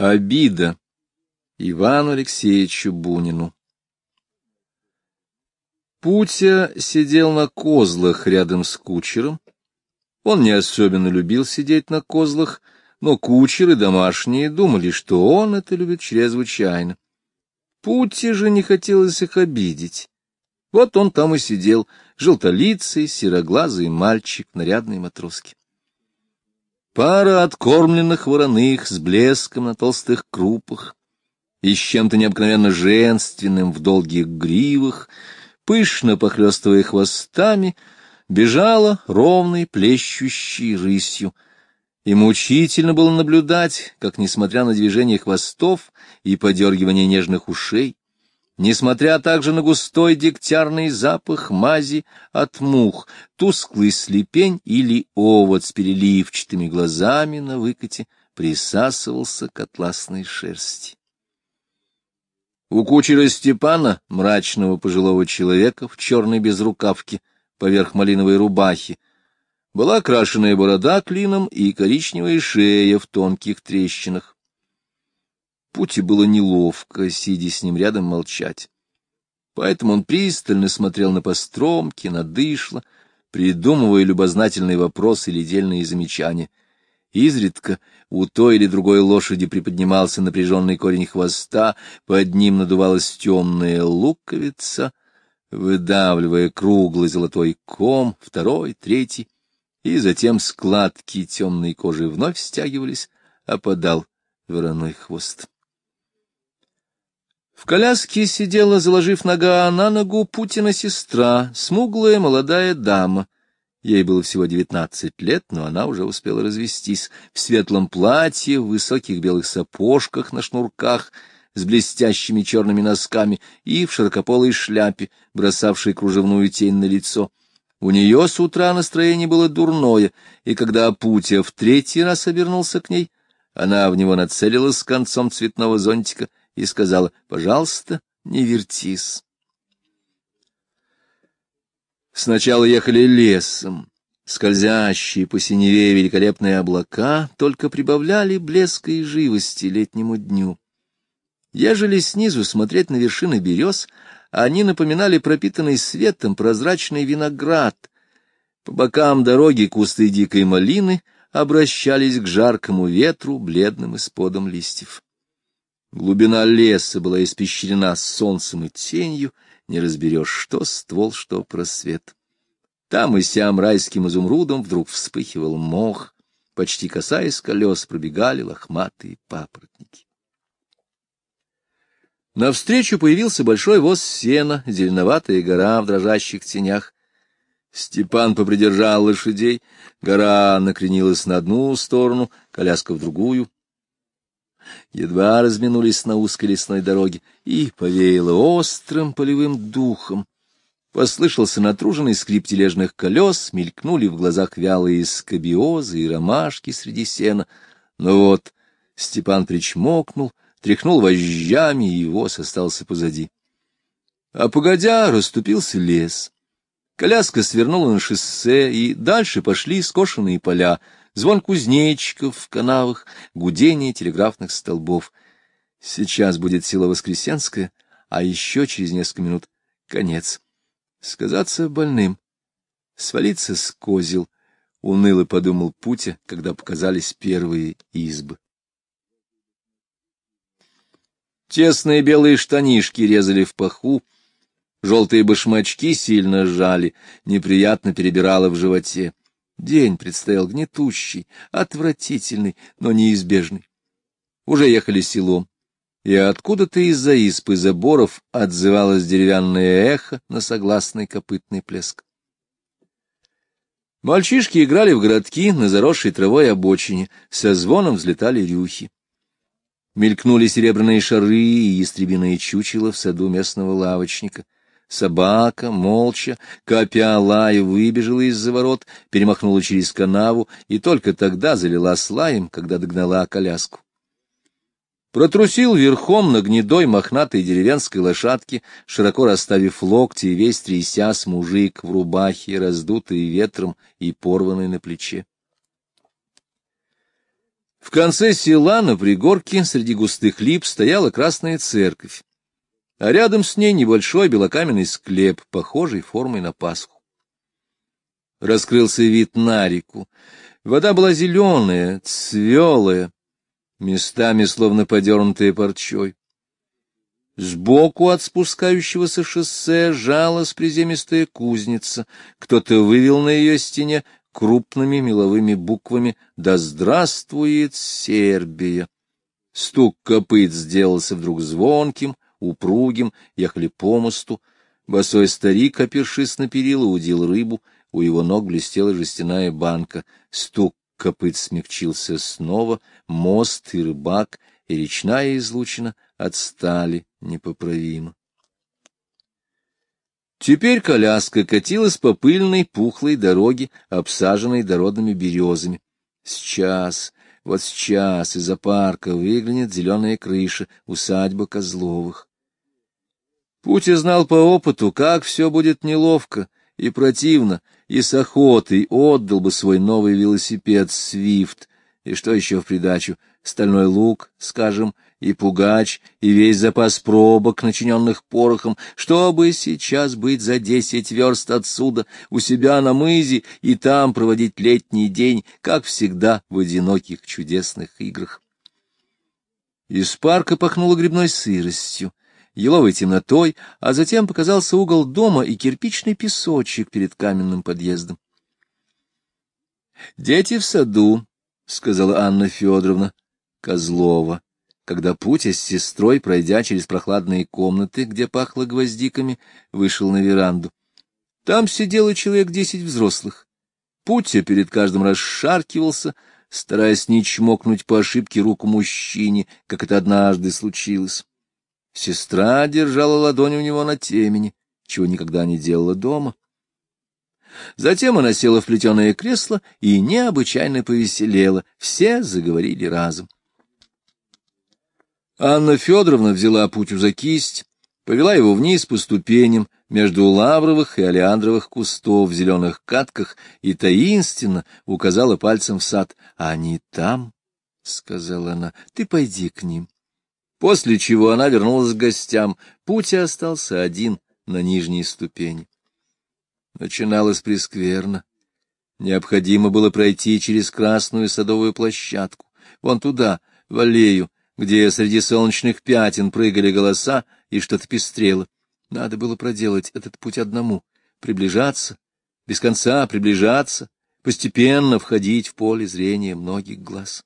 Обида Ивану Алексеевичу Бунину Путя сидел на козлах рядом с кучером. Он не особенно любил сидеть на козлах, но кучеры домашние думали, что он это любит чрезвычайно. Пути же не хотелось их обидеть. Вот он там и сидел, желтолицый, сероглазый мальчик, нарядной матроски. Пара откормленных вороных с блеском на толстых крупах и с чем-то необыкновенно женственным в долгих гривах, пышно похлестывая хвостами, бежала ровной плещущей рысью — и мучительно было наблюдать, как, несмотря на движение хвостов и подергивание нежных ушей, несмотря также на густой дегтярный запах мази от мух, тусклый слепень или овод с переливчатыми глазами на выкате присасывался к атласной шерсти. У кучера Степана, мрачного пожилого человека в черной безрукавке поверх малиновой рубахи, была крашеная борода клином и коричневая шея в тонких трещинах. Пути было неловко, сидя с ним рядом, молчать. Поэтому он пристально смотрел на постромки, на дышло, придумывая любознательные вопросы или дельные замечания. Изредка у той или другой лошади приподнимался напряженный корень хвоста, под ним надувалась темная луковица, выдавливая круглый золотой ком, второй, третий — и затем складки темной кожи вновь стягивались, опадал вороной хвост. В коляске сидела, заложив нога на ногу, Путина сестра, смуглая молодая дама. Ей было всего девятнадцать лет, но она уже успела развестись в светлом платье, в высоких белых сапожках на шнурках, с блестящими черными носками и в широкополой шляпе, бросавшей кружевную тень на лицо. У нее с утра настроение было дурное, и когда Путя в третий раз обернулся к ней, она в него нацелилась с концом цветного зонтика и сказала, «Пожалуйста, не вертись». Сначала ехали лесом. Скользящие по синеве великолепные облака только прибавляли блеска и живости летнему дню. Ежели снизу смотреть на вершины берез, они напоминали пропитанный светом прозрачный виноград. По бокам дороги кусты дикой малины обращались к жаркому ветру, бледным исподом листьев. Глубина леса была испещрена солнцем и тенью, не разберешь, что ствол, что просвет. Там и сям райским изумрудом вдруг вспыхивал мох, почти касаясь колес пробегали лохматые папоротники. Навстречу появился большой воз сена, зеленоватая гора в дрожащих тенях. Степан попридержал лошадей, гора накренилась на одну сторону, коляска в другую. Едва разминулись на узкой лесной дороге, и повеяло острым полевым духом. Послышался натруженный скрип тележных колес, мелькнули в глазах вялые скобиозы и ромашки среди сена. Но вот Степан причмокнул — тряхнул вожжами, и воз остался позади. А погодя, расступился лес. Коляска свернула на шоссе, и дальше пошли скошенные поля, звон кузнечиков в канавах, гудение телеграфных столбов. Сейчас будет село Воскресенское, а еще через несколько минут конец. Сказаться больным, свалиться с козел, — уныло подумал Путя, когда показались первые избы. Тесные белые штанишки резали в паху, желтые башмачки сильно сжали, неприятно перебирало в животе. День предстоял гнетущий, отвратительный, но неизбежный. Уже ехали селом, и откуда-то из-за испы заборов отзывалось деревянное эхо на согласный копытный плеск. Мальчишки играли в городки на заросшей травой обочине, со звоном взлетали рюхи. Мелькнули серебряные шары и истребиные чучела в саду местного лавочника. Собака, молча, копя лая, выбежала из-за ворот, перемахнула через канаву и только тогда залила слаем, когда догнала коляску. Протрусил верхом на гнедой мохнатой деревенской лошадке, широко расставив локти и весь трясясь мужик в рубахе, раздутой ветром и порванной на плече. В конце села на пригорке среди густых лип стояла красная церковь, а рядом с ней небольшой белокаменный склеп, похожий формой на Пасху. Раскрылся вид на реку. Вода была зеленая, цвелая, местами словно подернутая парчой. Сбоку от спускающегося шоссе жалась приземистая кузница. Кто-то вывел на ее стене крупными меловыми буквами «Да здравствует Сербия!». Стук копыт сделался вдруг звонким, упругим, ехали по мосту. Босой старик, опершись на перила, удил рыбу, у его ног блестела жестяная банка. Стук копыт смягчился снова, мост и рыбак, и речная излучина отстали непоправимо. Теперь коляска катилась по пыльной пухлой дороге, обсаженной дородными березами. Сейчас, вот сейчас из-за парка выглянет зеленая крыша, усадьба Козловых. Путя знал по опыту, как все будет неловко и противно, и с охотой отдал бы свой новый велосипед «Свифт», и что еще в придачу, стальной лук, скажем, и пугач, и весь запас пробок, начиненных порохом, чтобы сейчас быть за десять верст отсюда, у себя на мызе, и там проводить летний день, как всегда в одиноких чудесных играх. Из парка пахнуло грибной сыростью, еловой темнотой, а затем показался угол дома и кирпичный песочек перед каменным подъездом. «Дети в саду», — сказала Анна Федоровна Козлова когда Путя с сестрой, пройдя через прохладные комнаты, где пахло гвоздиками, вышел на веранду. Там сидело человек десять взрослых. Путя перед каждым расшаркивался, стараясь не чмокнуть по ошибке руку мужчине, как это однажды случилось. Сестра держала ладонь у него на темени, чего никогда не делала дома. Затем она села в плетеное кресло и необычайно повеселела. Все заговорили разом. Анна Федоровна взяла Путю за кисть, повела его вниз по ступеням между лавровых и олеандровых кустов в зеленых катках и таинственно указала пальцем в сад. — Они там, — сказала она, — ты пойди к ним. После чего она вернулась к гостям. Путя остался один на нижней ступени. Начиналось прескверно. Необходимо было пройти через красную садовую площадку, вон туда, в аллею, где среди солнечных пятен прыгали голоса и что-то пестрело. Надо было проделать этот путь одному, приближаться, без конца приближаться, постепенно входить в поле зрения многих глаз.